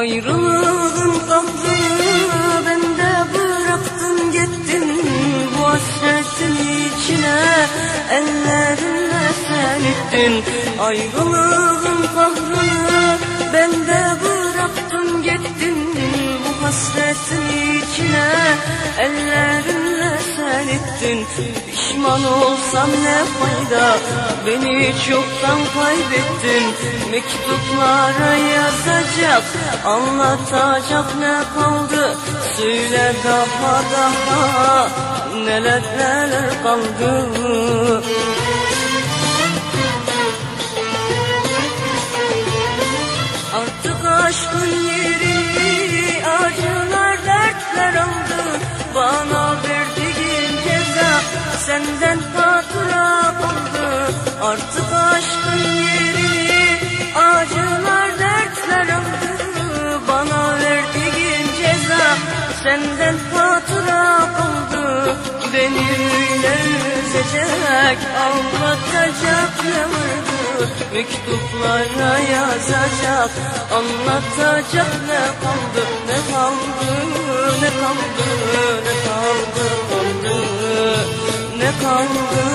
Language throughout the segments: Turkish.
Ayrılığın kahrını bende bıraktın gittin Bu hasretin içine ellerinle sen ittin. Ayrılığın kahrını bende bıraktın gittin Bu hasretin içine ellerinle sen ittin Pişman olsam ne fayda? Beni çoktan kaybettin. Mektuplara yazacak Anlatacak ne kaldı? Söyle daha daha Neler neler kaldı? Artık aşkın yerini acılar dertler aldı. Bana öyle üzecek anlatacak ne vardı? Mektuplara yazacak anlatacak ne kaldı? Ne kaldı ne kaldı ne kaldı kaldı Ne kaldı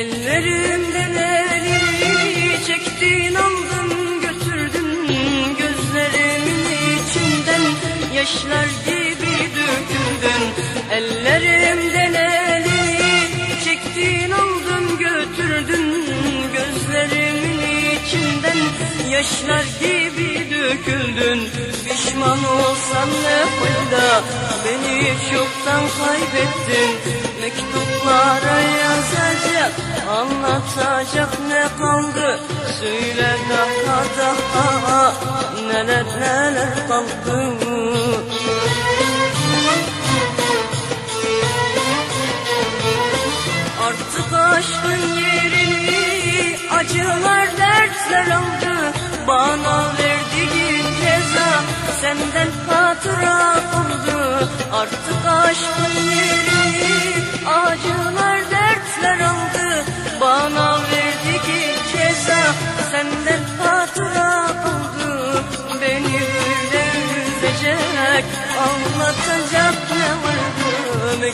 Ellerimden elini çektin aldın götürdün Gözlerimin içinden yaşlar gibi döküldün. Ellerimden elini çektin aldın götürdün Gözlerimin içinden yaşlar gibi döküldün. Pişman olsan ne fayda? Beni çoktan kaybettin. Mektuplara anlatacak ne kaldı? Söyle daha daha neler neler kaldı? Artık aşkın yerini acılar dertler aldı. Bana verdiğin ceza senden hatıra kaldı. Artık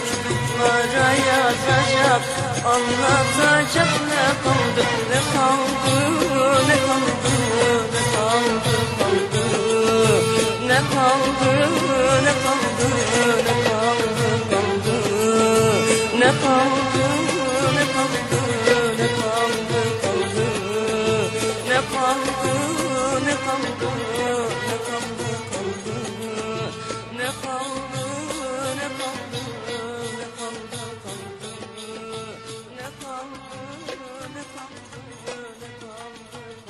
Mektuplara yazacak anlatacak ne kaldı Ne kaldı ne kaldı ne kaldı Ne kaldı ne kaldı